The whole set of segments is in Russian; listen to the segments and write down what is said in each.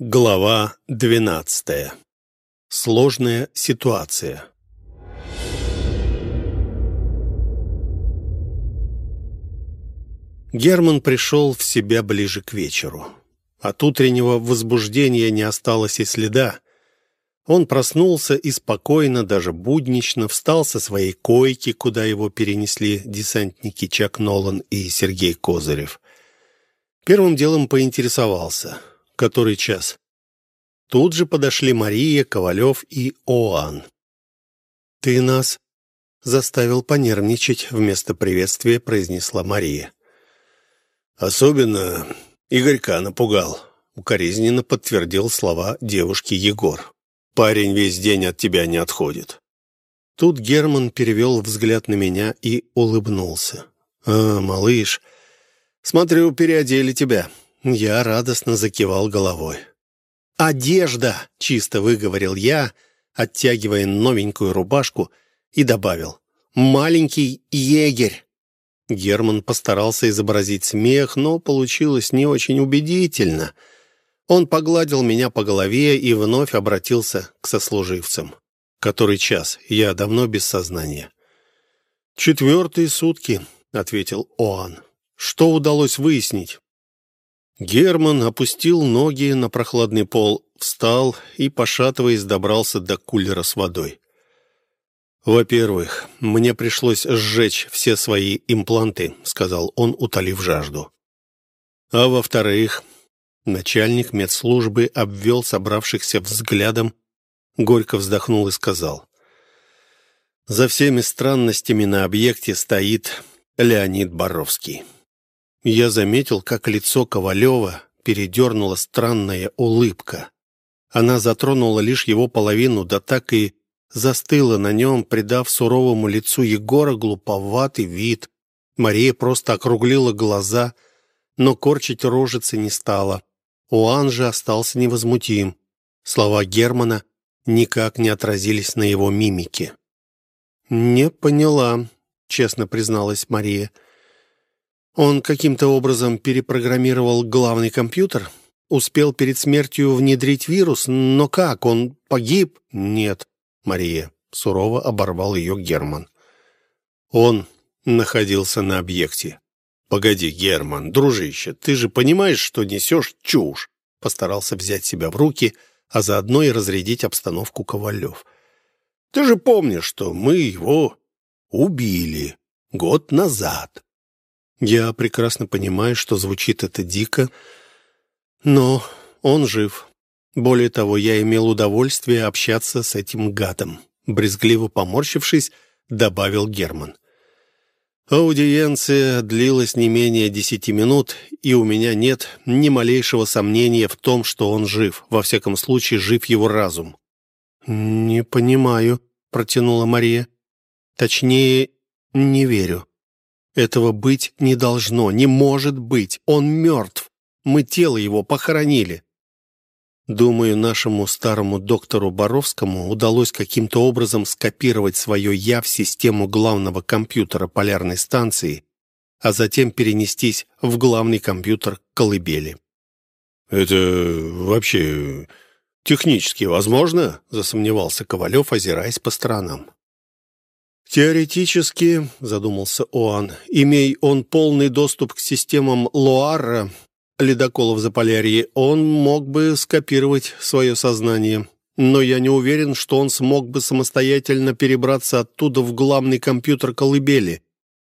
Глава 12. Сложная ситуация. Герман пришел в себя ближе к вечеру. От утреннего возбуждения не осталось и следа. Он проснулся и спокойно, даже буднично, встал со своей койки, куда его перенесли десантники Чак Нолан и Сергей Козырев. Первым делом поинтересовался — который час. Тут же подошли Мария, Ковалев и Оан. «Ты нас заставил понервничать», — вместо приветствия произнесла Мария. «Особенно Игорька напугал», — укоризненно подтвердил слова девушки Егор. «Парень весь день от тебя не отходит». Тут Герман перевел взгляд на меня и улыбнулся. «А, малыш, смотрю, переодели тебя. Я радостно закивал головой. «Одежда!» — чисто выговорил я, оттягивая новенькую рубашку, и добавил. «Маленький егерь!» Герман постарался изобразить смех, но получилось не очень убедительно. Он погладил меня по голове и вновь обратился к сослуживцам. «Который час? Я давно без сознания». «Четвертые сутки», — ответил Оан. «Что удалось выяснить?» Герман опустил ноги на прохладный пол, встал и, пошатываясь, добрался до кулера с водой. «Во-первых, мне пришлось сжечь все свои импланты», — сказал он, утолив жажду. «А во-вторых, начальник медслужбы обвел собравшихся взглядом, горько вздохнул и сказал, «За всеми странностями на объекте стоит Леонид Боровский». Я заметил, как лицо Ковалева передернула странная улыбка. Она затронула лишь его половину, да так и застыла на нем, придав суровому лицу Егора глуповатый вид. Мария просто округлила глаза, но корчить рожицы не стала. Уан же остался невозмутим. Слова Германа никак не отразились на его мимике. «Не поняла», — честно призналась Мария. Он каким-то образом перепрограммировал главный компьютер, успел перед смертью внедрить вирус, но как, он погиб? Нет, Мария, сурово оборвал ее Герман. Он находился на объекте. «Погоди, Герман, дружище, ты же понимаешь, что несешь чушь?» Постарался взять себя в руки, а заодно и разрядить обстановку Ковалев. «Ты же помнишь, что мы его убили год назад. Я прекрасно понимаю, что звучит это дико, но он жив. Более того, я имел удовольствие общаться с этим гадом. Брезгливо поморщившись, добавил Герман. Аудиенция длилась не менее десяти минут, и у меня нет ни малейшего сомнения в том, что он жив. Во всяком случае, жив его разум. «Не понимаю», — протянула Мария. «Точнее, не верю. Этого быть не должно, не может быть. Он мертв. Мы тело его похоронили. Думаю, нашему старому доктору Боровскому удалось каким-то образом скопировать свое «я» в систему главного компьютера полярной станции, а затем перенестись в главный компьютер колыбели. «Это вообще технически возможно?» — засомневался Ковалев, озираясь по сторонам. «Теоретически, — задумался Оан, — имей он полный доступ к системам Луарра, ледоколов Заполярья, он мог бы скопировать свое сознание. Но я не уверен, что он смог бы самостоятельно перебраться оттуда в главный компьютер колыбели.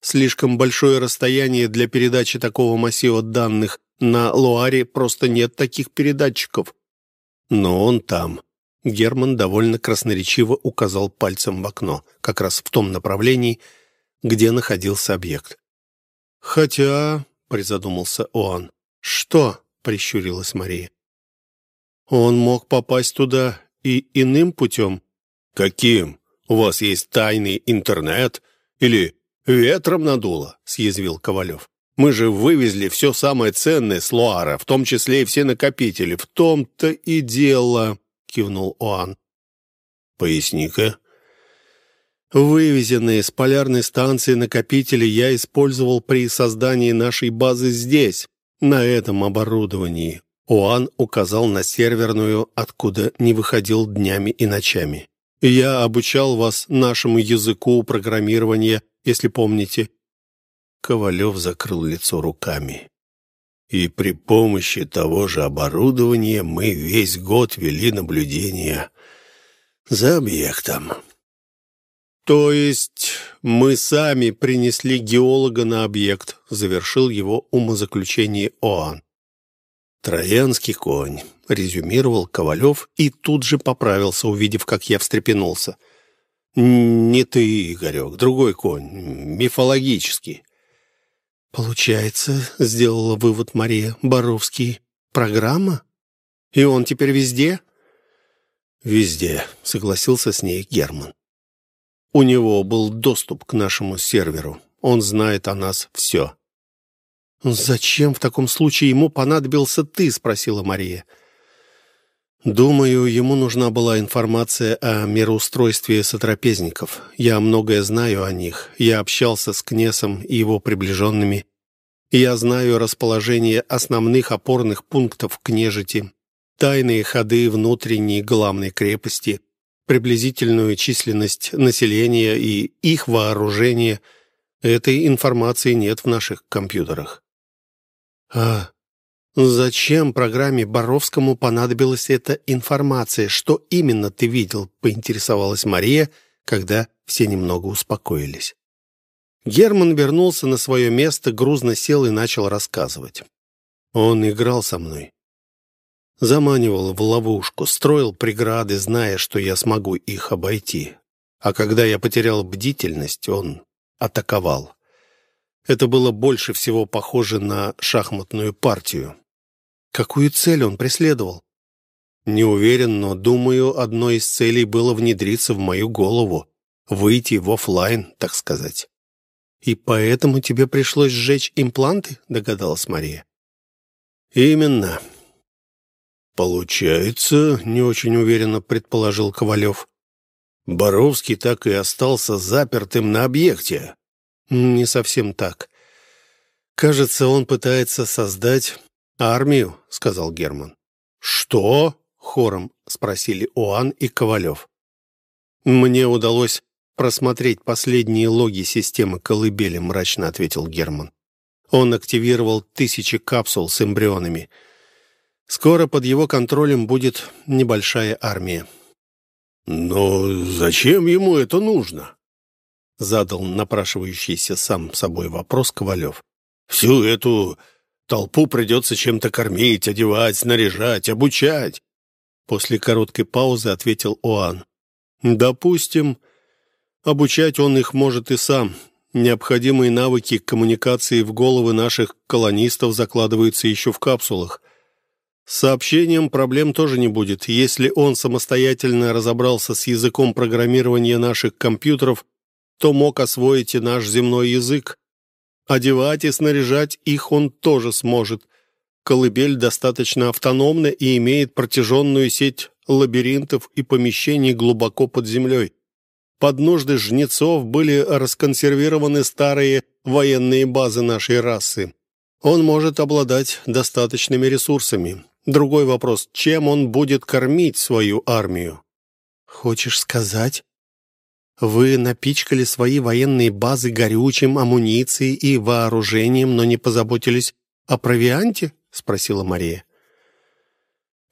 Слишком большое расстояние для передачи такого массива данных. На Луаре просто нет таких передатчиков. Но он там. Герман довольно красноречиво указал пальцем в окно, как раз в том направлении, где находился объект. «Хотя...» — призадумался Оан. «Что?» — прищурилась Мария. «Он мог попасть туда и иным путем». «Каким? У вас есть тайный интернет? Или ветром надуло?» — съязвил Ковалев. «Мы же вывезли все самое ценное с Луара, в том числе и все накопители. В том-то и дело...» кивнул Оан. «Поясни-ка». «Вывезенные с полярной станции накопители я использовал при создании нашей базы здесь, на этом оборудовании. Оан указал на серверную, откуда не выходил днями и ночами. «Я обучал вас нашему языку программирования, если помните». Ковалев закрыл лицо руками. «И при помощи того же оборудования мы весь год вели наблюдение за объектом». «То есть мы сами принесли геолога на объект», завершил его умозаключение Оан. «Троянский конь», — резюмировал Ковалев и тут же поправился, увидев, как я встрепенулся. «Не ты, Игорек, другой конь, мифологический». «Получается, — сделала вывод Мария Боровский, — программа? И он теперь везде?» «Везде», — согласился с ней Герман. «У него был доступ к нашему серверу. Он знает о нас все». «Зачем в таком случае ему понадобился ты?» — спросила Мария. «Думаю, ему нужна была информация о мироустройстве сотрапезников. Я многое знаю о них. Я общался с Кнесом и его приближенными. Я знаю расположение основных опорных пунктов княжити, тайные ходы внутренней главной крепости, приблизительную численность населения и их вооружение. Этой информации нет в наших компьютерах. «А зачем программе Боровскому понадобилась эта информация? Что именно ты видел?» — поинтересовалась Мария, когда все немного успокоились. Герман вернулся на свое место, грузно сел и начал рассказывать. Он играл со мной. Заманивал в ловушку, строил преграды, зная, что я смогу их обойти. А когда я потерял бдительность, он атаковал. Это было больше всего похоже на шахматную партию. Какую цель он преследовал? Не уверен, но, думаю, одной из целей было внедриться в мою голову, выйти в офлайн, так сказать. «И поэтому тебе пришлось сжечь импланты?» — догадалась Мария. «Именно». «Получается, — не очень уверенно предположил Ковалев, — Боровский так и остался запертым на объекте. «Не совсем так. Кажется, он пытается создать армию», — сказал Герман. «Что?» — хором спросили Оан и Ковалев. «Мне удалось просмотреть последние логи системы колыбели», — мрачно ответил Герман. «Он активировал тысячи капсул с эмбрионами. Скоро под его контролем будет небольшая армия». «Но зачем ему это нужно?» Задал напрашивающийся сам собой вопрос Ковалев. «Всю эту толпу придется чем-то кормить, одевать, снаряжать, обучать». После короткой паузы ответил Оан. «Допустим, обучать он их может и сам. Необходимые навыки коммуникации в головы наших колонистов закладываются еще в капсулах. С сообщением проблем тоже не будет. Если он самостоятельно разобрался с языком программирования наших компьютеров, то мог освоить и наш земной язык. Одевать и снаряжать их он тоже сможет. Колыбель достаточно автономна и имеет протяженную сеть лабиринтов и помещений глубоко под землей. Под нужды жнецов были расконсервированы старые военные базы нашей расы. Он может обладать достаточными ресурсами. Другой вопрос, чем он будет кормить свою армию? «Хочешь сказать, вы напичкали свои военные базы горючим, амуницией и вооружением, но не позаботились о провианте?» — спросила Мария.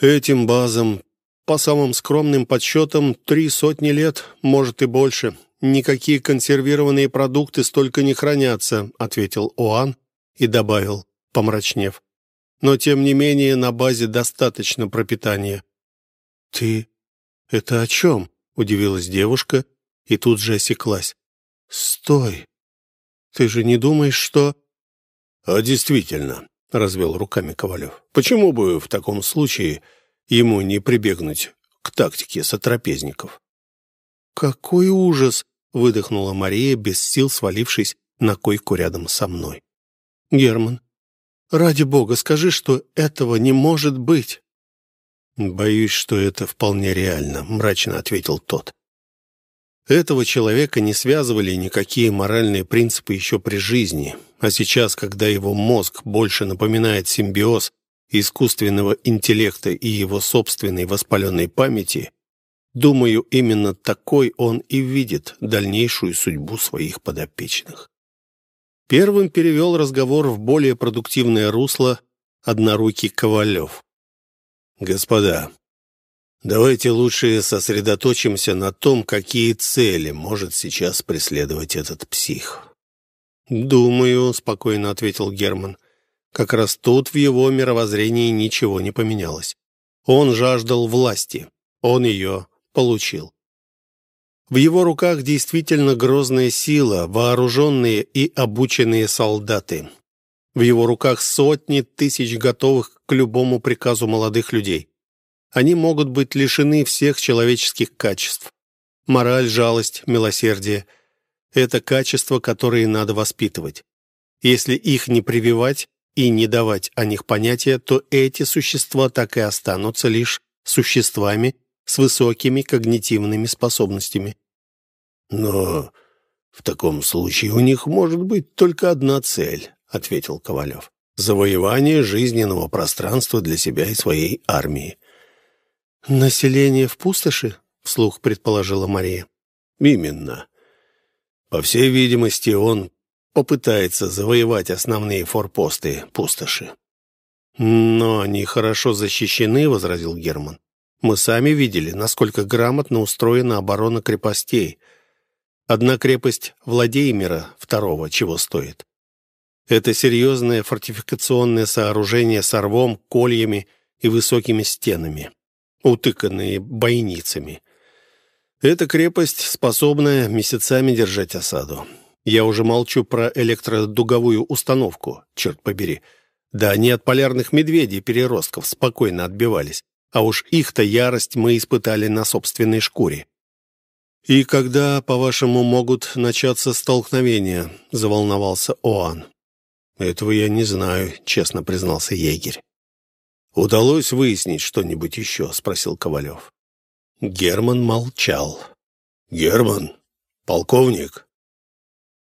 «Этим базам, по самым скромным подсчетам, три сотни лет, может и больше. Никакие консервированные продукты столько не хранятся», — ответил Оан и добавил, помрачнев. «Но, тем не менее, на базе достаточно пропитания». «Ты это о чем?» — удивилась девушка и тут же осеклась. «Стой! Ты же не думаешь, что...» «А действительно», — развел руками Ковалев, «почему бы в таком случае ему не прибегнуть к тактике сотрапезников?» «Какой ужас!» — выдохнула Мария, без сил свалившись на койку рядом со мной. «Герман, ради бога, скажи, что этого не может быть!» «Боюсь, что это вполне реально», — мрачно ответил тот. Этого человека не связывали никакие моральные принципы еще при жизни, а сейчас, когда его мозг больше напоминает симбиоз искусственного интеллекта и его собственной воспаленной памяти, думаю, именно такой он и видит дальнейшую судьбу своих подопечных. Первым перевел разговор в более продуктивное русло однорукий Ковалев. «Господа, давайте лучше сосредоточимся на том, какие цели может сейчас преследовать этот псих». «Думаю», — спокойно ответил Герман, — «как раз тут в его мировоззрении ничего не поменялось. Он жаждал власти, он ее получил. В его руках действительно грозная сила, вооруженные и обученные солдаты. В его руках сотни тысяч готовых к любому приказу молодых людей. Они могут быть лишены всех человеческих качеств. Мораль, жалость, милосердие – это качества, которые надо воспитывать. Если их не прививать и не давать о них понятия, то эти существа так и останутся лишь существами с высокими когнитивными способностями. «Но в таком случае у них может быть только одна цель», — ответил Ковалев. «Завоевание жизненного пространства для себя и своей армии». «Население в пустоши?» — вслух предположила Мария. «Именно. По всей видимости, он попытается завоевать основные форпосты пустоши». «Но они хорошо защищены», — возразил Герман. «Мы сами видели, насколько грамотно устроена оборона крепостей. Одна крепость Владимира II чего стоит. Это серьезное фортификационное сооружение с рвом, кольями и высокими стенами, утыканные бойницами. Эта крепость, способная месяцами держать осаду. Я уже молчу про электродуговую установку, черт побери. Да они от полярных медведей-переростков спокойно отбивались. А уж их-то ярость мы испытали на собственной шкуре. «И когда, по-вашему, могут начаться столкновения?» — заволновался Оан. «Этого я не знаю», — честно признался егерь. «Удалось выяснить что-нибудь еще?» — спросил Ковалев. Герман молчал. «Герман? Полковник?»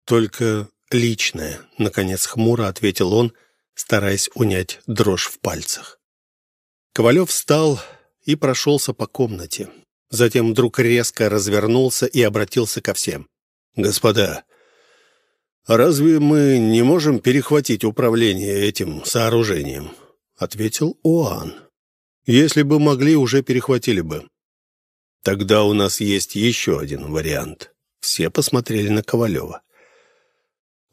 «Только личное», — наконец хмуро ответил он, стараясь унять дрожь в пальцах. Ковалев встал и прошелся по комнате. Затем вдруг резко развернулся и обратился ко всем. «Господа, разве мы не можем перехватить управление этим сооружением?» Ответил Оан. «Если бы могли, уже перехватили бы». «Тогда у нас есть еще один вариант». Все посмотрели на Ковалева.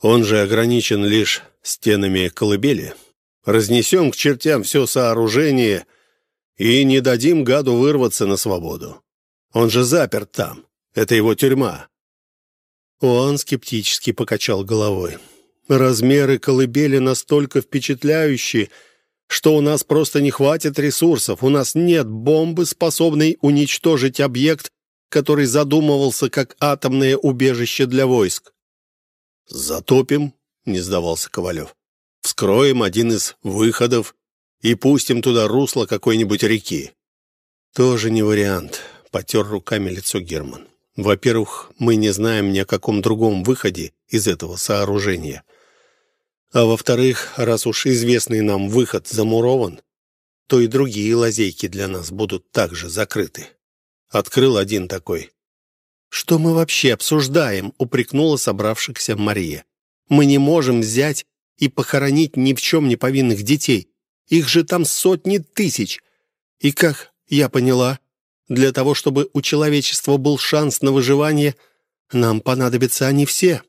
«Он же ограничен лишь стенами колыбели. Разнесем к чертям все сооружение и не дадим гаду вырваться на свободу. Он же заперт там. Это его тюрьма». Он скептически покачал головой. «Размеры колыбели настолько впечатляющие, что у нас просто не хватит ресурсов. У нас нет бомбы, способной уничтожить объект, который задумывался как атомное убежище для войск». «Затопим», — не сдавался Ковалев. «Вскроем один из выходов и пустим туда русло какой-нибудь реки». «Тоже не вариант потер руками лицо Герман. «Во-первых, мы не знаем ни о каком другом выходе из этого сооружения. А во-вторых, раз уж известный нам выход замурован, то и другие лазейки для нас будут также закрыты. Открыл один такой. «Что мы вообще обсуждаем?» — упрекнула собравшихся Мария. «Мы не можем взять и похоронить ни в чем не повинных детей. Их же там сотни тысяч. И как я поняла, для того, чтобы у человечества был шанс на выживание, нам понадобятся они все».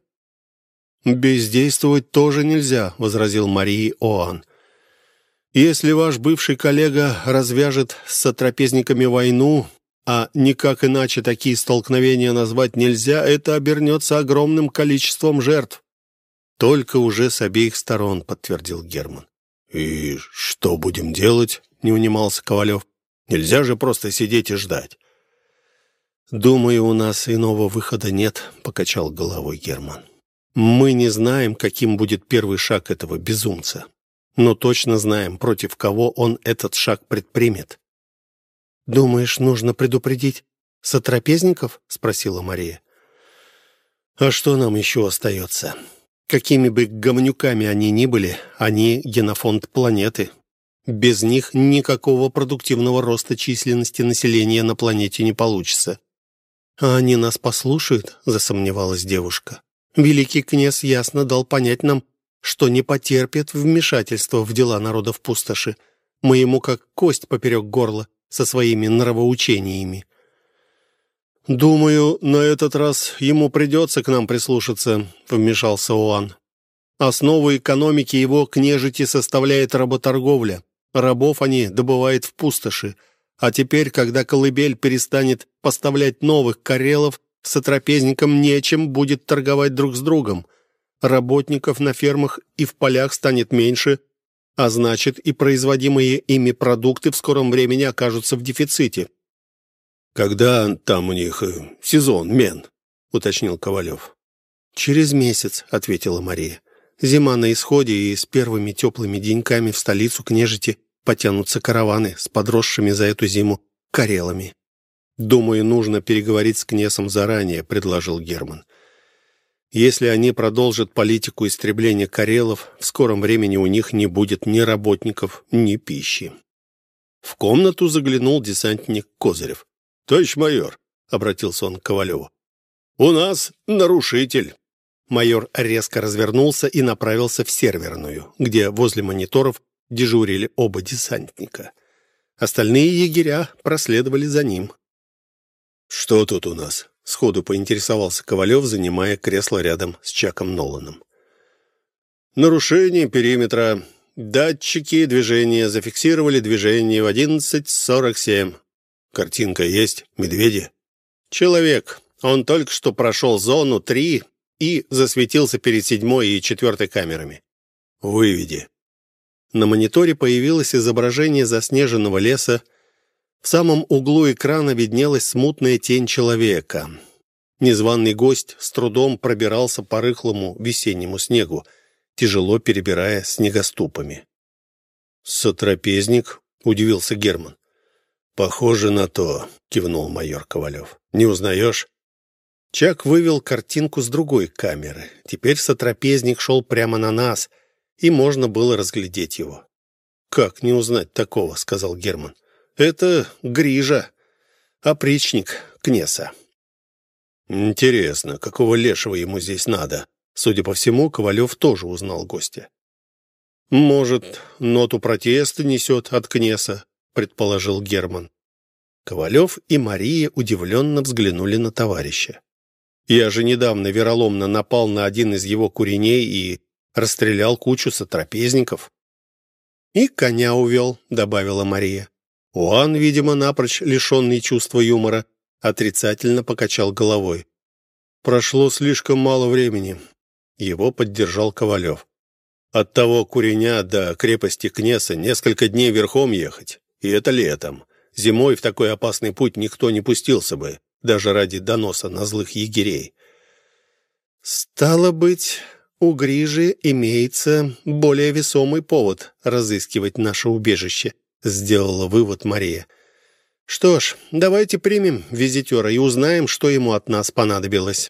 «Бездействовать тоже нельзя», — возразил Марии Оан. «Если ваш бывший коллега развяжет с сотрапезниками войну, а никак иначе такие столкновения назвать нельзя, это обернется огромным количеством жертв». «Только уже с обеих сторон», — подтвердил Герман. «И что будем делать?» — не унимался Ковалев. Нельзя же просто сидеть и ждать. «Думаю, у нас иного выхода нет», — покачал головой Герман. «Мы не знаем, каким будет первый шаг этого безумца, но точно знаем, против кого он этот шаг предпримет». «Думаешь, нужно предупредить сотрапезников?» — спросила Мария. «А что нам еще остается? Какими бы гомнюками они ни были, они генофонд планеты. Без них никакого продуктивного роста численности населения на планете не получится. «А они нас послушают?» — засомневалась девушка. «Великий князь ясно дал понять нам, что не потерпит вмешательства в дела народов пустоши. Мы ему как кость поперек горла со своими нравоучениями». «Думаю, на этот раз ему придется к нам прислушаться», — вмешался Уан. «Основу экономики его княжити составляет работорговля. Рабов они добывают в пустоши. А теперь, когда колыбель перестанет поставлять новых карелов, сотрапезникам нечем будет торговать друг с другом. Работников на фермах и в полях станет меньше, а значит и производимые ими продукты в скором времени окажутся в дефиците. «Когда там у них э, сезон, мен?» — уточнил Ковалев. «Через месяц», — ответила Мария. «Зима на исходе, и с первыми теплыми деньками в столицу княжити потянутся караваны с подросшими за эту зиму карелами. «Думаю, нужно переговорить с Кнесом заранее», — предложил Герман. «Если они продолжат политику истребления карелов, в скором времени у них не будет ни работников, ни пищи». В комнату заглянул десантник Козырев. «Товарищ майор», — обратился он к Ковалеву, — «у нас нарушитель». Майор резко развернулся и направился в серверную, где возле мониторов дежурили оба десантника. Остальные егеря проследовали за ним. «Что тут у нас?» — сходу поинтересовался Ковалев, занимая кресло рядом с Чаком Ноланом. «Нарушение периметра. Датчики движения зафиксировали движение в 11.47. Картинка есть? Медведи?» «Человек. Он только что прошел зону 3 и засветился перед седьмой и четвертой камерами. Выведи». На мониторе появилось изображение заснеженного леса. В самом углу экрана виднелась смутная тень человека. Незваный гость с трудом пробирался по рыхлому весеннему снегу, тяжело перебирая снегоступами. «Сотрапезник?» — удивился Герман. «Похоже на то», — кивнул майор Ковалев. «Не узнаешь?» Чак вывел картинку с другой камеры. Теперь сотрапезник шел прямо на нас — и можно было разглядеть его. «Как не узнать такого?» — сказал Герман. «Это Грижа, опричник Кнеса». «Интересно, какого лешего ему здесь надо?» Судя по всему, Ковалев тоже узнал гостя. «Может, ноту протеста несет от Кнеса», — предположил Герман. Ковалев и Мария удивленно взглянули на товарища. «Я же недавно вероломно напал на один из его куреней и расстрелял кучу сотрапезников. «И коня увел», — добавила Мария. Уан, видимо, напрочь лишенный чувства юмора, отрицательно покачал головой. «Прошло слишком мало времени». Его поддержал Ковалев. «От того куреня до крепости Кнеса несколько дней верхом ехать. И это летом. Зимой в такой опасный путь никто не пустился бы, даже ради доноса на злых егерей». «Стало быть, у Грижи имеется более весомый повод разыскивать наше убежище», — сделала вывод Мария. «Что ж, давайте примем визитера и узнаем, что ему от нас понадобилось».